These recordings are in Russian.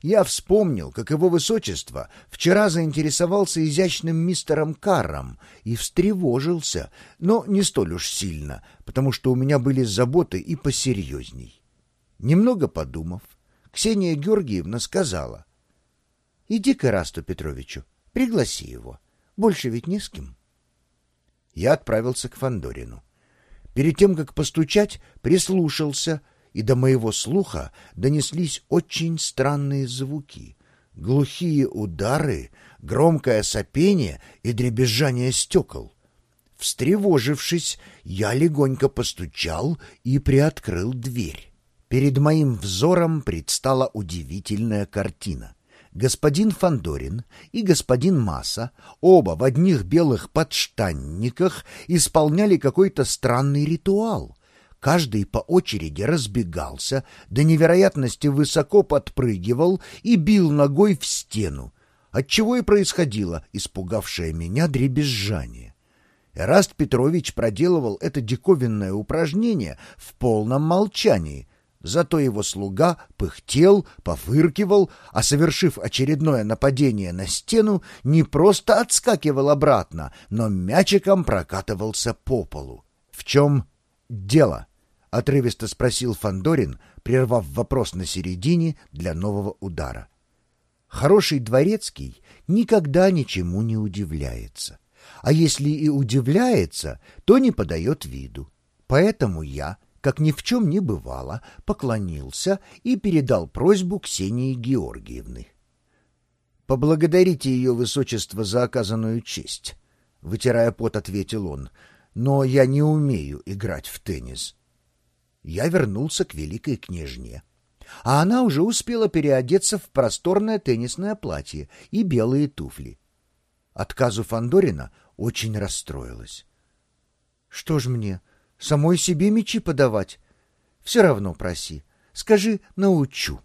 я вспомнил, как его высочество вчера заинтересовался изящным мистером Карром и встревожился, но не столь уж сильно, потому что у меня были заботы и посерьезней. Немного подумав, Ксения Георгиевна сказала, «Иди к Ирасту Петровичу, пригласи его, больше ведь не с кем». Я отправился к Фандорину. Перед тем, как постучать, прислушался — и до моего слуха донеслись очень странные звуки. Глухие удары, громкое сопение и дребезжание стекол. Встревожившись, я легонько постучал и приоткрыл дверь. Перед моим взором предстала удивительная картина. Господин Фандорин и господин Масса, оба в одних белых подштанниках, исполняли какой-то странный ритуал. Каждый по очереди разбегался, до невероятности высоко подпрыгивал и бил ногой в стену, отчего и происходило испугавшее меня дребезжание. Эраст Петрович проделывал это диковинное упражнение в полном молчании, зато его слуга пыхтел, пофыркивал, а, совершив очередное нападение на стену, не просто отскакивал обратно, но мячиком прокатывался по полу. В чем дело? — отрывисто спросил Фандорин, прервав вопрос на середине для нового удара. Хороший дворецкий никогда ничему не удивляется. А если и удивляется, то не подает виду. Поэтому я, как ни в чем не бывало, поклонился и передал просьбу Ксении Георгиевны. «Поблагодарите ее высочество за оказанную честь», — вытирая пот, ответил он, — «но я не умею играть в теннис» я вернулся к великой княжне. А она уже успела переодеться в просторное теннисное платье и белые туфли. Отказу Фандорина очень расстроилась. Что ж мне, самой себе мечи подавать? Все равно проси. Скажи, научу.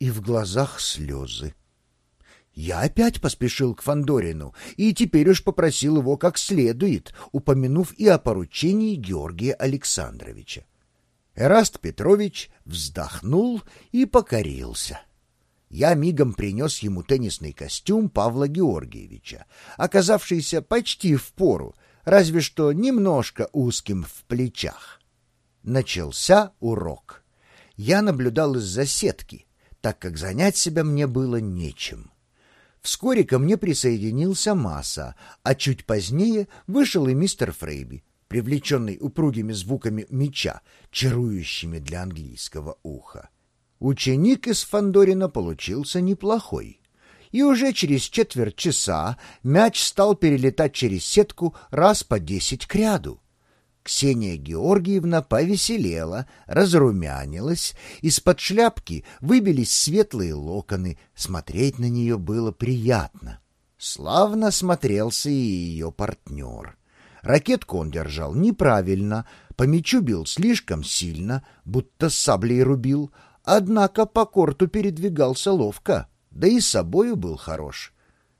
И в глазах слезы. Я опять поспешил к Фандорину и теперь уж попросил его как следует, упомянув и о поручении Георгия Александровича. Эраст Петрович вздохнул и покорился. Я мигом принес ему теннисный костюм Павла Георгиевича, оказавшийся почти в пору, разве что немножко узким в плечах. Начался урок. Я наблюдал из-за сетки, так как занять себя мне было нечем. Вскоре ко мне присоединился Масса, а чуть позднее вышел и мистер Фрейби, привлеченный упругими звуками меча, чарующими для английского уха. Ученик из Фандорина получился неплохой. И уже через четверть часа мяч стал перелетать через сетку раз по десять к ряду. Ксения Георгиевна повеселела, разрумянилась, из-под шляпки выбились светлые локоны, смотреть на нее было приятно. Славно смотрелся и ее партнер. Ракетку он держал неправильно, по мячу бил слишком сильно, будто саблей рубил, однако по корту передвигался ловко, да и собою был хорош.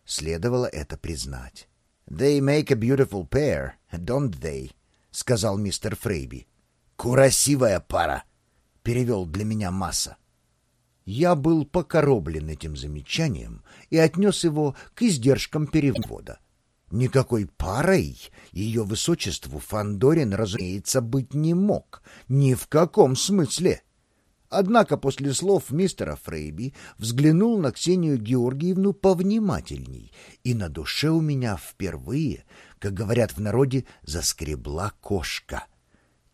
Следовало это признать. «They make a beautiful pair, don't they?» — сказал мистер Фрейби. «Курасивая пара!» — перевел для меня Масса. Я был покороблен этим замечанием и отнес его к издержкам перевода. Никакой парой ее высочеству Фандорин, разумеется, быть не мог. Ни в каком смысле. Однако после слов мистера Фрейби взглянул на Ксению Георгиевну повнимательней, и на душе у меня впервые, как говорят в народе, заскребла кошка.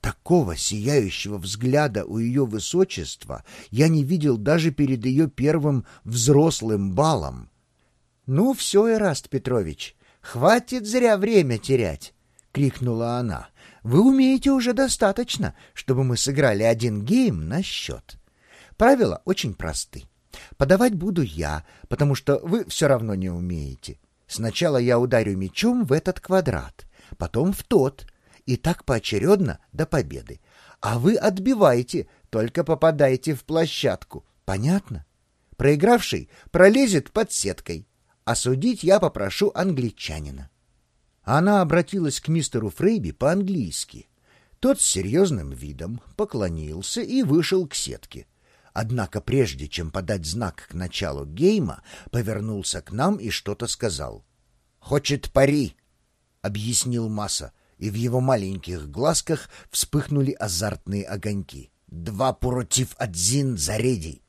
Такого сияющего взгляда у ее высочества я не видел даже перед ее первым взрослым балом. — Ну все, Эраст Петрович, «Хватит зря время терять!» — крикнула она. «Вы умеете уже достаточно, чтобы мы сыграли один гейм на счет. Правила очень просты. Подавать буду я, потому что вы все равно не умеете. Сначала я ударю мечом в этот квадрат, потом в тот, и так поочередно до победы. А вы отбиваете, только попадаете в площадку. Понятно? Проигравший пролезет под сеткой, Осудить я попрошу англичанина. Она обратилась к мистеру Фрейби по-английски. Тот с серьезным видом поклонился и вышел к сетке. Однако прежде чем подать знак к началу гейма, повернулся к нам и что-то сказал. «Хочет пари», — объяснил Масса, и в его маленьких глазках вспыхнули азартные огоньки. «Два против один за реди».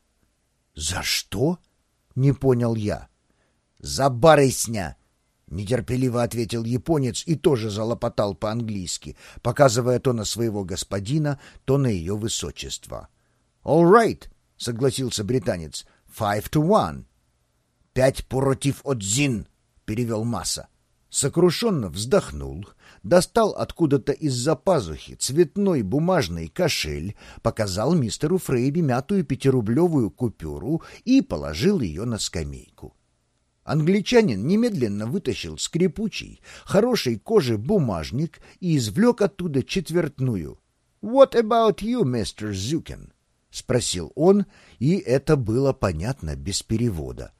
«За что?» — не понял я. «За барысня!» — нетерпеливо ответил японец и тоже залопотал по-английски, показывая то на своего господина, то на ее высочество. «All right!» — согласился британец. «Five to one». «Пять против один», — перевел Масса. Сокрушенно вздохнул, достал откуда-то из-за пазухи цветной бумажный кошель, показал мистеру Фрейби мятую пятирублевую купюру и положил ее на скамейку. Англичанин немедленно вытащил скрипучий, хорошей кожи бумажник и извлек оттуда четвертную. «What about you, мистер Зюкин?» — спросил он, и это было понятно без перевода.